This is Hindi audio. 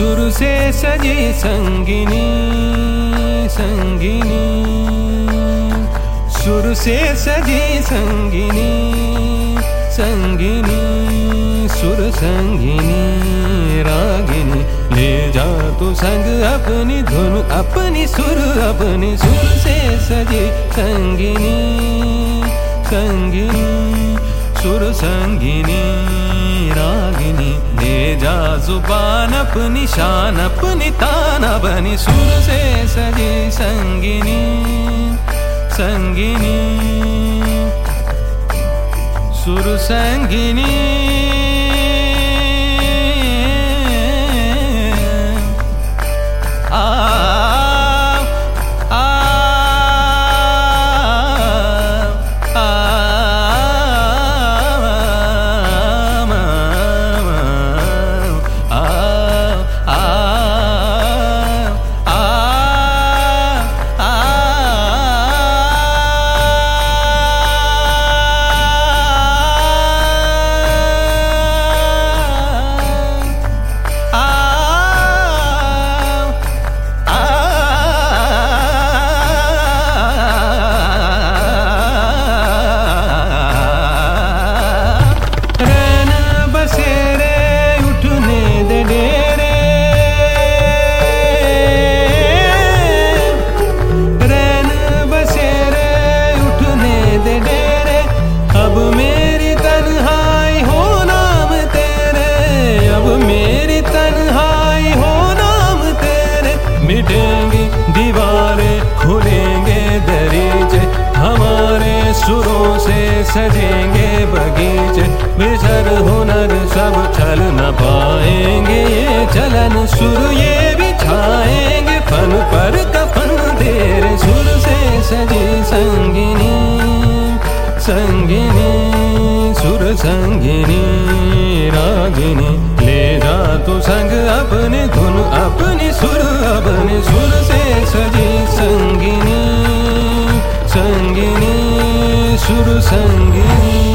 सुर से सजी संगिनी संगिनी। सुर से सजी संगिनी संगिनी। सुर संगिनी, रागिनी, ले जा तू संग अपनी धुन, अपनी सुर अपनी सुर से सजी संगिनी संगिनी। सुर संगिनी, रागिनी जुबान अपनी शान अपनी ताना बनी सुर से सजी संगिनी संगिनी सुर संगिनी सुरों से सजेंगे बगीचे बिछर हुनर सब चल न पाएँगे ये चलन। सुर ये बिछाएँगे फन पर कफन देर। सुर से सजी संगिनी संगिनी, सुर संगिनी, रागिनी। 수로 생긴